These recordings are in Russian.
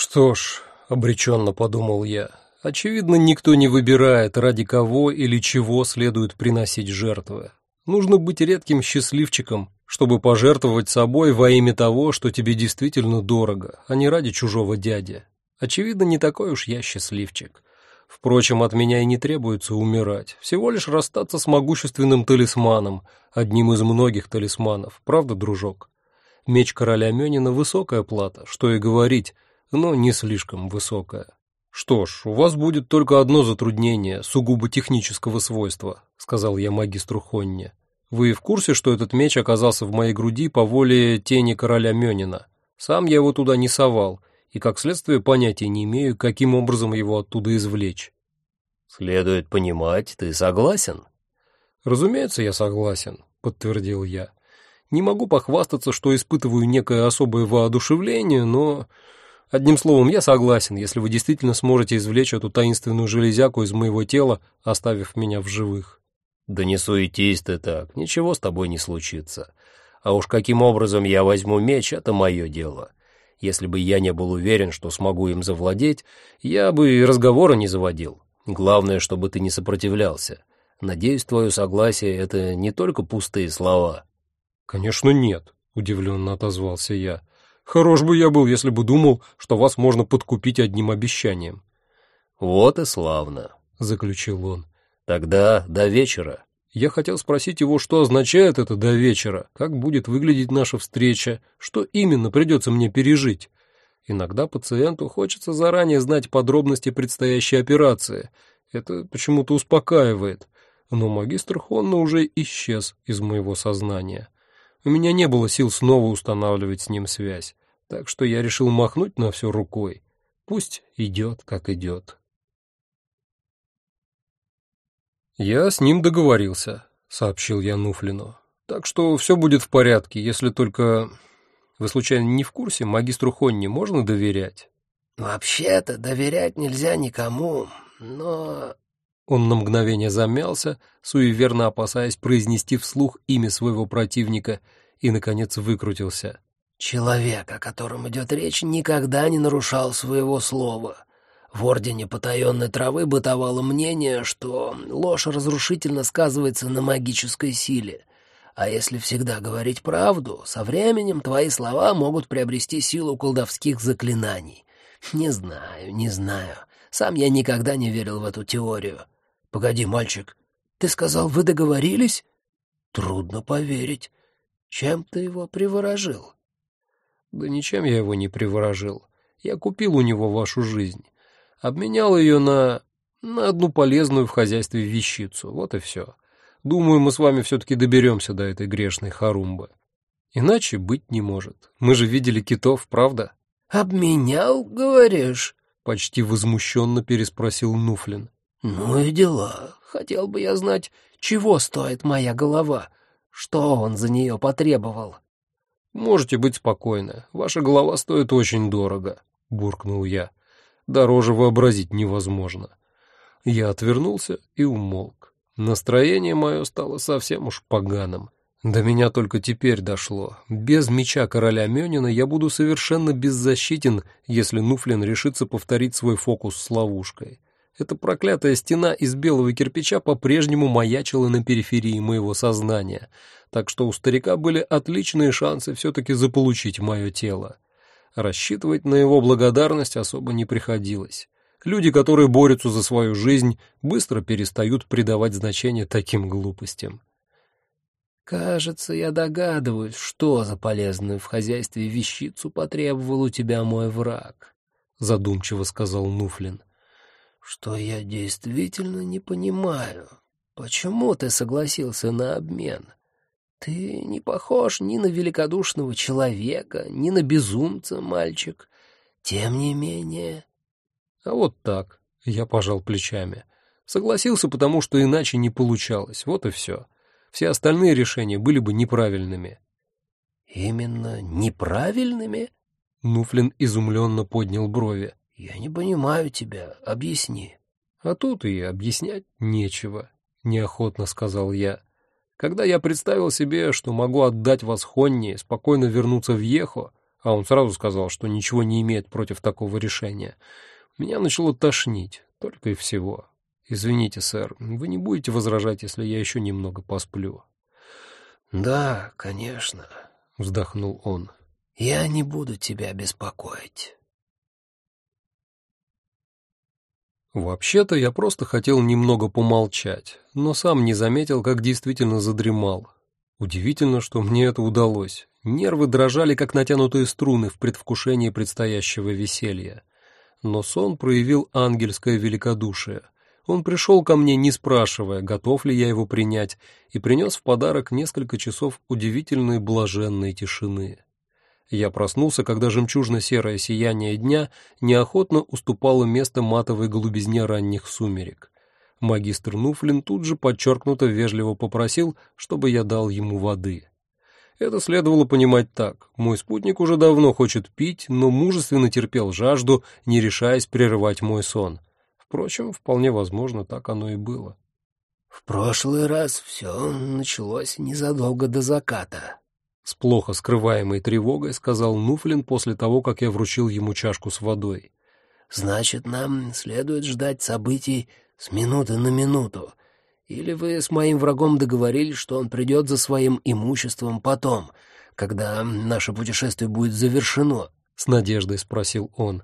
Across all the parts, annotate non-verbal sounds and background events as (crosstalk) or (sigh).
Что ж, обреченно подумал я, очевидно, никто не выбирает, ради кого или чего следует приносить жертвы. Нужно быть редким счастливчиком, чтобы пожертвовать собой во имя того, что тебе действительно дорого, а не ради чужого дяди. Очевидно, не такой уж я счастливчик. Впрочем, от меня и не требуется умирать, всего лишь расстаться с могущественным талисманом, одним из многих талисманов, правда, дружок? Меч короля Мёнина — высокая плата, что и говорить, но не слишком высокая. «Что ж, у вас будет только одно затруднение, сугубо технического свойства», — сказал я магистру Хонне. «Вы в курсе, что этот меч оказался в моей груди по воле тени короля Мёнина? Сам я его туда не совал, и, как следствие, понятия не имею, каким образом его оттуда извлечь». «Следует понимать, ты согласен?» «Разумеется, я согласен», — подтвердил я. «Не могу похвастаться, что испытываю некое особое воодушевление, но Одним словом, я согласен, если вы действительно сможете извлечь эту таинственную железяку из моего тела, оставив меня в живых. Да не суетись ты так, ничего с тобой не случится. А уж каким образом я возьму меч, это мое дело. Если бы я не был уверен, что смогу им завладеть, я бы и разговора не заводил. Главное, чтобы ты не сопротивлялся. Надеюсь, твое согласие — это не только пустые слова. «Конечно нет», — удивленно отозвался я. Хорош бы я был, если бы думал, что вас можно подкупить одним обещанием. Вот и славно, заключил он. Тогда до вечера. Я хотел спросить его, что означает это до вечера, как будет выглядеть наша встреча, что именно придется мне пережить. Иногда пациенту хочется заранее знать подробности предстоящей операции. Это почему-то успокаивает. Но магистр Хонна уже исчез из моего сознания. У меня не было сил снова устанавливать с ним связь, так что я решил махнуть на все рукой. Пусть идет, как идет. «Я с ним договорился», — сообщил я Нуфлину. «Так что все будет в порядке, если только... Вы, случайно, не в курсе, магистру Хонни можно доверять?» «Вообще-то доверять нельзя никому, но...» Он на мгновение замялся, суеверно опасаясь произнести вслух имя своего противника, и, наконец, выкрутился. «Человек, о котором идет речь, никогда не нарушал своего слова. В Ордене Потаенной Травы бытовало мнение, что ложь разрушительно сказывается на магической силе. А если всегда говорить правду, со временем твои слова могут приобрести силу колдовских заклинаний. Не знаю, не знаю. Сам я никогда не верил в эту теорию. «Погоди, мальчик, ты сказал, вы договорились?» «Трудно поверить. Чем ты его приворожил?» «Да ничем я его не приворожил. Я купил у него вашу жизнь. Обменял ее на... на одну полезную в хозяйстве вещицу. Вот и все. Думаю, мы с вами все-таки доберемся до этой грешной хорумбы. Иначе быть не может. Мы же видели китов, правда?» «Обменял, говоришь?» — почти возмущенно переспросил Нуфлин. «Ну и дела. Хотел бы я знать, чего стоит моя голова. Что он за нее потребовал?» «Можете быть спокойны. Ваша голова стоит очень дорого», — буркнул я. «Дороже вообразить невозможно». Я отвернулся и умолк. Настроение мое стало совсем уж поганым. До меня только теперь дошло. Без меча короля Мёнина я буду совершенно беззащитен, если Нуфлин решится повторить свой фокус с ловушкой. Эта проклятая стена из белого кирпича по-прежнему маячила на периферии моего сознания, так что у старика были отличные шансы все-таки заполучить мое тело. Рассчитывать на его благодарность особо не приходилось. Люди, которые борются за свою жизнь, быстро перестают придавать значение таким глупостям. «Кажется, я догадываюсь, что за полезную в хозяйстве вещицу потребовал у тебя мой враг», — задумчиво сказал Нуфлин что я действительно не понимаю, почему ты согласился на обмен. Ты не похож ни на великодушного человека, ни на безумца, мальчик. Тем не менее... А вот так, я пожал плечами. Согласился, потому что иначе не получалось, вот и все. Все остальные решения были бы неправильными. Именно неправильными? Нуфлин изумленно поднял брови. «Я не понимаю тебя. Объясни». «А тут и объяснять нечего», — неохотно сказал я. «Когда я представил себе, что могу отдать вас Хонни, спокойно вернуться в Ехо, а он сразу сказал, что ничего не имеет против такого решения. Меня начало тошнить, только и всего. Извините, сэр, вы не будете возражать, если я еще немного посплю? Да, конечно, вздохнул он. Я не буду тебя беспокоить. Вообще-то я просто хотел немного помолчать, но сам не заметил, как действительно задремал. Удивительно, что мне это удалось. Нервы дрожали, как натянутые струны в предвкушении предстоящего веселья. Но сон проявил ангельское великодушие. Он пришел ко мне, не спрашивая, готов ли я его принять, и принес в подарок несколько часов удивительной блаженной тишины. Я проснулся, когда жемчужно-серое сияние дня неохотно уступало место матовой голубизне ранних сумерек. Магистр Нуфлин тут же подчеркнуто вежливо попросил, чтобы я дал ему воды. Это следовало понимать так. Мой спутник уже давно хочет пить, но мужественно терпел жажду, не решаясь прерывать мой сон. Впрочем, вполне возможно, так оно и было. «В прошлый раз все началось незадолго до заката», — с плохо скрываемой тревогой сказал Нуфлин после того, как я вручил ему чашку с водой. «Значит, нам следует ждать событий с минуты на минуту. Или вы с моим врагом договорились, что он придет за своим имуществом потом, когда наше путешествие будет завершено?» — с надеждой спросил он.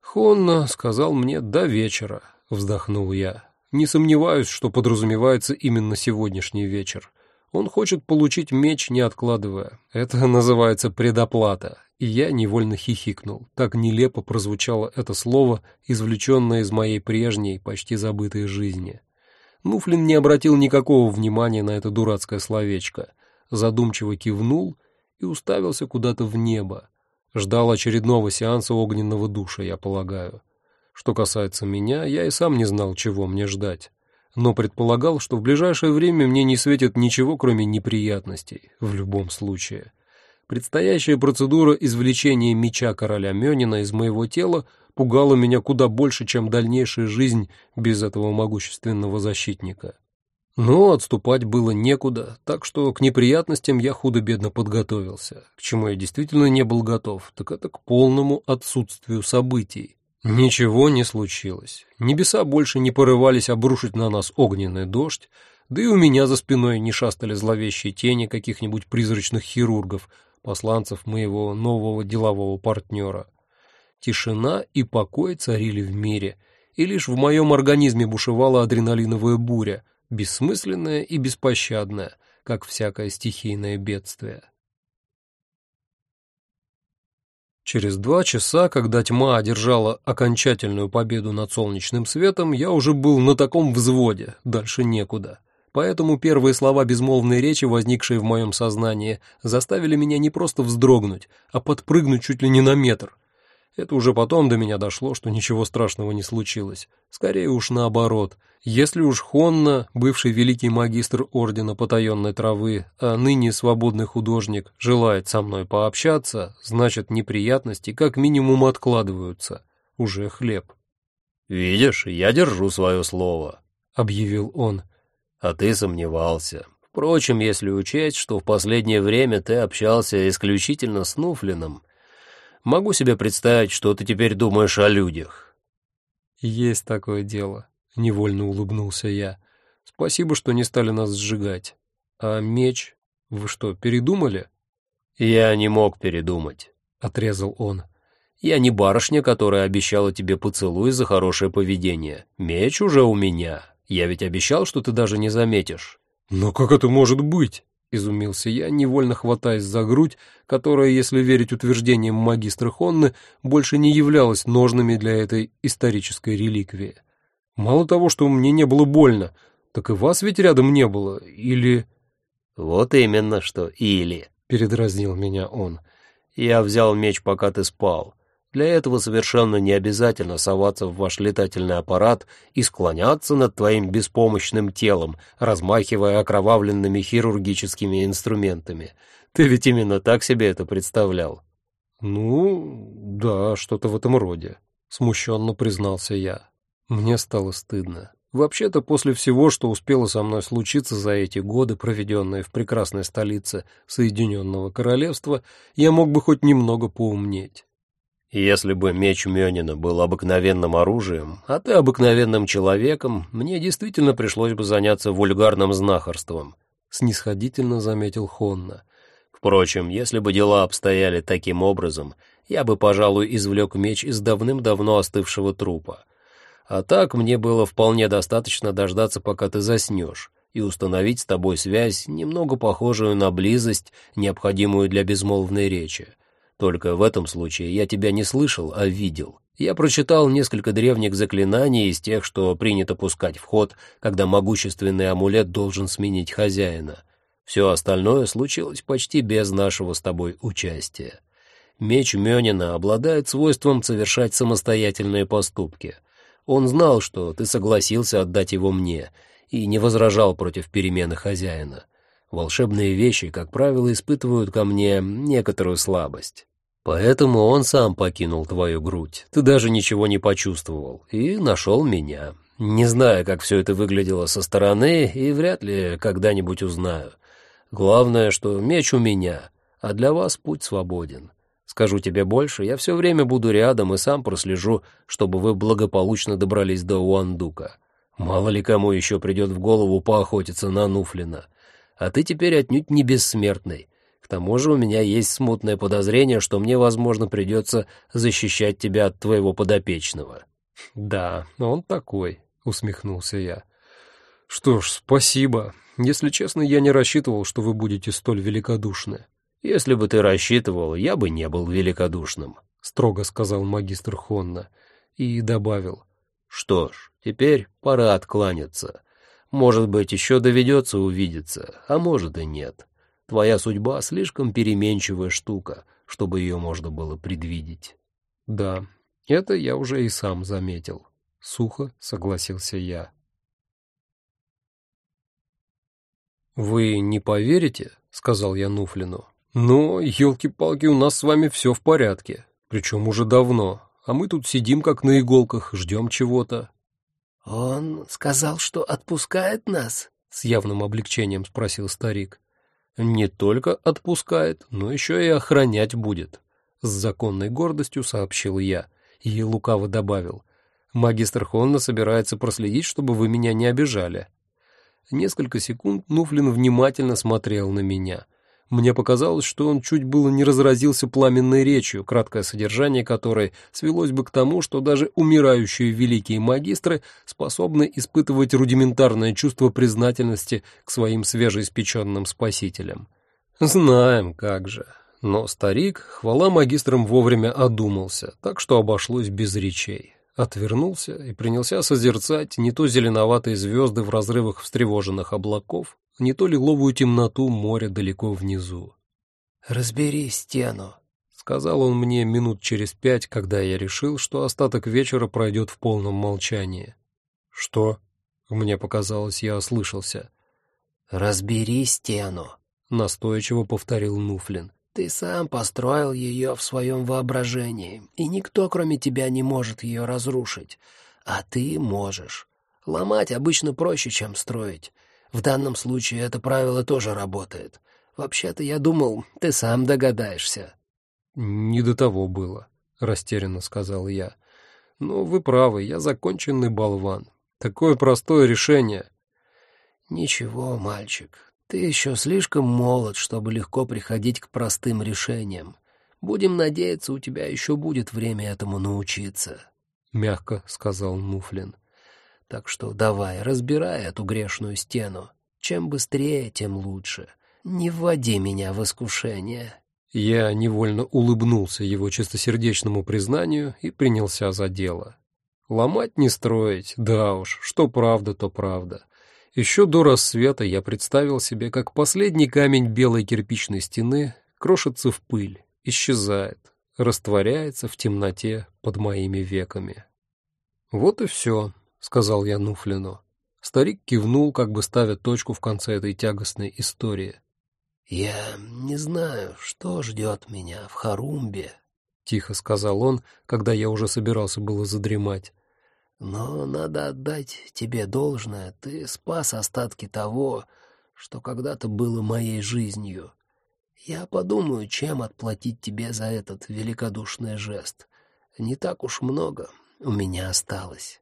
«Хонна сказал мне до вечера», — вздохнул я. «Не сомневаюсь, что подразумевается именно сегодняшний вечер. Он хочет получить меч, не откладывая. Это (laughs) называется предоплата». И я невольно хихикнул. Так нелепо прозвучало это слово, извлеченное из моей прежней, почти забытой жизни. Нуфлин не обратил никакого внимания на это дурацкое словечко. Задумчиво кивнул и уставился куда-то в небо. Ждал очередного сеанса огненного душа, я полагаю. Что касается меня, я и сам не знал, чего мне ждать. Но предполагал, что в ближайшее время мне не светит ничего, кроме неприятностей, в любом случае. Предстоящая процедура извлечения меча короля Мёнина из моего тела пугала меня куда больше, чем дальнейшая жизнь без этого могущественного защитника. Но отступать было некуда, так что к неприятностям я худо-бедно подготовился. К чему я действительно не был готов, так это к полному отсутствию событий. Ничего не случилось. Небеса больше не порывались обрушить на нас огненный дождь, да и у меня за спиной не шастали зловещие тени каких-нибудь призрачных хирургов, посланцев моего нового делового партнера. Тишина и покой царили в мире, и лишь в моем организме бушевала адреналиновая буря — бессмысленное и беспощадное, как всякое стихийное бедствие. Через два часа, когда тьма одержала окончательную победу над солнечным светом, я уже был на таком взводе, дальше некуда. Поэтому первые слова безмолвной речи, возникшие в моем сознании, заставили меня не просто вздрогнуть, а подпрыгнуть чуть ли не на метр — это уже потом до меня дошло, что ничего страшного не случилось. Скорее уж наоборот. Если уж Хонна, бывший великий магистр Ордена Потаенной Травы, а ныне свободный художник, желает со мной пообщаться, значит, неприятности как минимум откладываются. Уже хлеб. «Видишь, я держу свое слово», — объявил он. «А ты сомневался. Впрочем, если учесть, что в последнее время ты общался исключительно с Нуфлином, Могу себе представить, что ты теперь думаешь о людях». «Есть такое дело», — невольно улыбнулся я. «Спасибо, что не стали нас сжигать. А меч? Вы что, передумали?» «Я не мог передумать», — отрезал он. «Я не барышня, которая обещала тебе поцелуй за хорошее поведение. Меч уже у меня. Я ведь обещал, что ты даже не заметишь». «Но как это может быть?» — изумился я, невольно хватаясь за грудь, которая, если верить утверждениям магистра Хонны, больше не являлась ножными для этой исторической реликвии. Мало того, что мне не было больно, так и вас ведь рядом не было, или... «Вот именно что «или», — передразнил меня он. «Я взял меч, пока ты спал. Для этого совершенно не обязательно соваться в ваш летательный аппарат и склоняться над твоим беспомощным телом, размахивая окровавленными хирургическими инструментами. Ты ведь именно так себе это представлял. Ну, да, что-то в этом роде, смущенно признался я. Мне стало стыдно. Вообще-то, после всего, что успело со мной случиться за эти годы, проведенные в прекрасной столице Соединенного Королевства, я мог бы хоть немного поумнеть. Если бы меч Мёнина был обыкновенным оружием, а ты обыкновенным человеком, мне действительно пришлось бы заняться вульгарным знахарством, — снисходительно заметил Хонна. Впрочем, если бы дела обстояли таким образом, я бы, пожалуй, извлек меч из давным-давно остывшего трупа. А так мне было вполне достаточно дождаться, пока ты заснешь, и установить с тобой связь, немного похожую на близость, необходимую для безмолвной речи. Только в этом случае я тебя не слышал, а видел. Я прочитал несколько древних заклинаний из тех, что принято пускать в ход, когда могущественный амулет должен сменить хозяина. Все остальное случилось почти без нашего с тобой участия. Меч Мёнина обладает свойством совершать самостоятельные поступки — он знал, что ты согласился отдать его мне, и не возражал против перемены хозяина. Волшебные вещи, как правило, испытывают ко мне некоторую слабость. Поэтому он сам покинул твою грудь. Ты даже ничего не почувствовал и нашел меня. Не знаю, как все это выглядело со стороны, и вряд ли когда-нибудь узнаю. Главное, что меч у меня, а для вас путь свободен. Скажу тебе больше, я все время буду рядом и сам прослежу, чтобы вы благополучно добрались до Уандука. Мало ли кому еще придет в голову поохотиться на Нуфлина. А ты теперь отнюдь не бессмертный. К тому же у меня есть смутное подозрение, что мне, возможно, придется защищать тебя от твоего подопечного». «Да, он такой», — усмехнулся я. «Что ж, спасибо. Если честно, я не рассчитывал, что вы будете столь великодушны». «Если бы ты рассчитывал, я бы не был великодушным», — строго сказал магистр Хонна и добавил. «Что ж, теперь пора откланяться. Может быть, еще доведется увидеться, а может и нет. Твоя судьба слишком переменчивая штука, чтобы ее можно было предвидеть». «Да, это я уже и сам заметил», — сухо согласился я. «Вы не поверите?» — сказал я Нуфлину. Но, елки-палки, у нас с вами все в порядке, причем уже давно, а мы тут сидим как на иголках, ждем чего-то. «Он сказал, что отпускает нас?» — с явным облегчением спросил старик. «Не только отпускает, но еще и охранять будет», — с законной гордостью сообщил я и лукаво добавил. «Магистр Хонна собирается проследить, чтобы вы меня не обижали». Несколько секунд Нуфлин внимательно смотрел на меня — мне показалось, что он чуть было не разразился пламенной речью, краткое содержание которой свелось бы к тому, что даже умирающие великие магистры способны испытывать рудиментарное чувство признательности к своим свежеиспеченным спасителям. Знаем, как же. Но старик, хвала магистрам, вовремя одумался, так что обошлось без речей. Отвернулся и принялся созерцать не то зеленоватые звезды в разрывах встревоженных облаков, не то лиловую темноту моря далеко внизу. «Разбери стену», — сказал он мне минут через пять, когда я решил, что остаток вечера пройдет в полном молчании. «Что?» — мне показалось, я ослышался. «Разбери стену», — настойчиво повторил Нуфлин. «Ты сам построил ее в своем воображении, и никто, кроме тебя, не может ее разрушить. А ты можешь. Ломать обычно проще, чем строить. В данном случае это правило тоже работает. Вообще-то я думал, ты сам догадаешься». «Не до того было», — растерянно сказал я. «Ну, вы правы, я законченный болван. Такое простое решение». «Ничего, мальчик, ты еще слишком молод, чтобы легко приходить к простым решениям. Будем надеяться, у тебя еще будет время этому научиться», — мягко сказал Нуфлин. Так что давай, разбирай эту грешную стену. Чем быстрее, тем лучше. Не вводи меня в искушение». Я невольно улыбнулся его чистосердечному признанию и принялся за дело. Ломать не строить, да уж, что правда, то правда. Еще до рассвета я представил себе, как последний камень белой кирпичной стены крошится в пыль, исчезает, растворяется в темноте под моими веками. Вот и все. — сказал я Нуфлину. Старик кивнул, как бы ставя точку в конце этой тягостной истории. «Я не знаю, что ждет меня в Харумбе», — тихо сказал он, когда я уже собирался было задремать. Но надо отдать тебе должное, ты спас остатки того, что когда-то было моей жизнью. Я подумаю, чем отплатить тебе за этот великодушный жест. Не так уж много у меня осталось.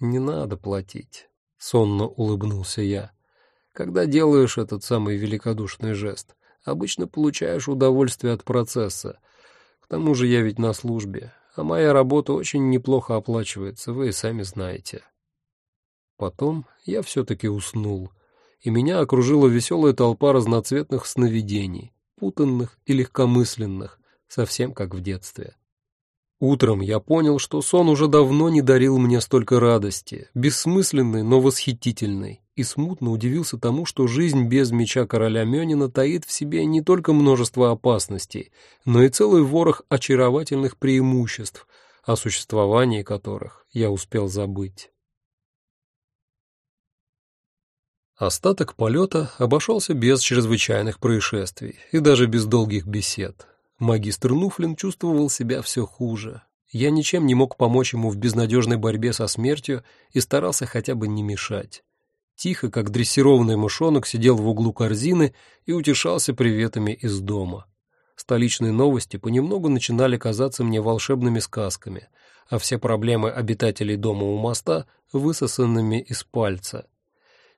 Не надо платить, сонно улыбнулся я. Когда делаешь этот самый великодушный жест, обычно получаешь удовольствие от процесса. К тому же я ведь на службе, а моя работа очень неплохо оплачивается, вы и сами знаете. Потом я все-таки уснул, и меня окружила веселая толпа разноцветных сновидений, путанных и легкомысленных, совсем как в детстве. Утром я понял, что сон уже давно не дарил мне столько радости, бессмысленной, но восхитительной, и смутно удивился тому, что жизнь без меча короля Мёнина таит в себе не только множество опасностей, но и целый ворох очаровательных преимуществ, о существовании которых я успел забыть. Остаток полета обошелся без чрезвычайных происшествий и даже без долгих бесед. Магистр Нуфлин чувствовал себя все хуже. Я ничем не мог помочь ему в безнадежной борьбе со смертью и старался хотя бы не мешать. Тихо, как дрессированный мышонок, сидел в углу корзины и утешался приветами из дома. Столичные новости понемногу начинали казаться мне волшебными сказками, а все проблемы обитателей дома у моста — высосанными из пальца.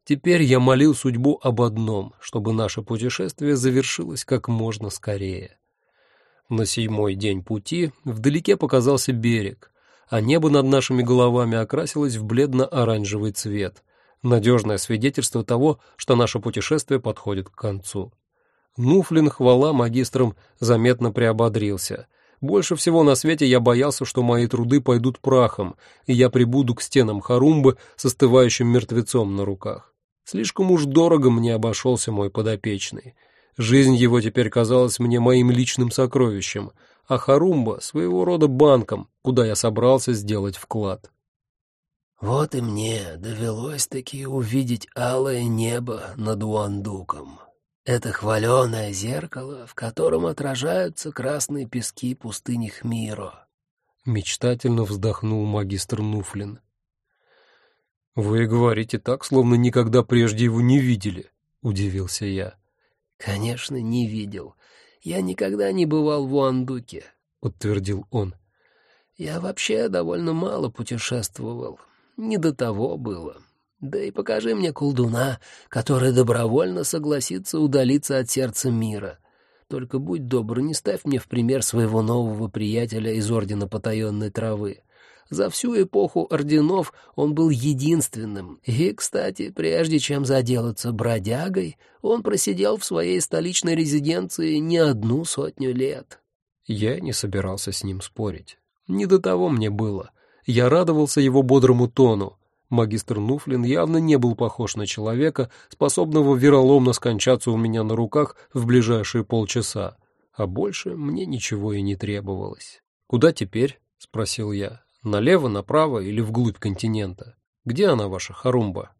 Теперь я молил судьбу об одном, чтобы наше путешествие завершилось как можно скорее. На седьмой день пути вдалеке показался берег, а небо над нашими головами окрасилось в бледно-оранжевый цвет — надежное свидетельство того, что наше путешествие подходит к концу. Нуфлин, хвала магистрам, заметно приободрился. Больше всего на свете я боялся, что мои труды пойдут прахом, и я прибуду к стенам Харумбы с остывающим мертвецом на руках. Слишком уж дорого мне обошелся мой подопечный. Жизнь его теперь казалась мне моим личным сокровищем, а Харумба — своего рода банком, куда я собрался сделать вклад. Вот и мне довелось-таки увидеть алое небо над Уандуком. Это хваленое зеркало, в котором отражаются красные пески пустыни Хмиро. Мечтательно вздохнул магистр Нуфлин. «Вы говорите так, словно никогда прежде его не видели», — удивился я. «Конечно, не видел. Я никогда не бывал в Уандуке», — подтвердил он. «Я вообще довольно мало путешествовал, не до того было. Да и покажи мне колдуна, который добровольно согласится удалиться от сердца мира. Только будь добр, не ставь мне в пример своего нового приятеля из Ордена Потаенной Травы. За всю эпоху орденов он был единственным. И, кстати, прежде чем заделаться бродягой, он просидел в своей столичной резиденции не одну сотню лет. Я не собирался с ним спорить. Не до того мне было. Я радовался его бодрому тону. Магистр Нуфлин явно не был похож на человека, способного вероломно скончаться у меня на руках в ближайшие полчаса. А больше мне ничего и не требовалось. «Куда теперь?» — спросил я. «Налево, направо или вглубь континента? Где она, ваша Харумба?»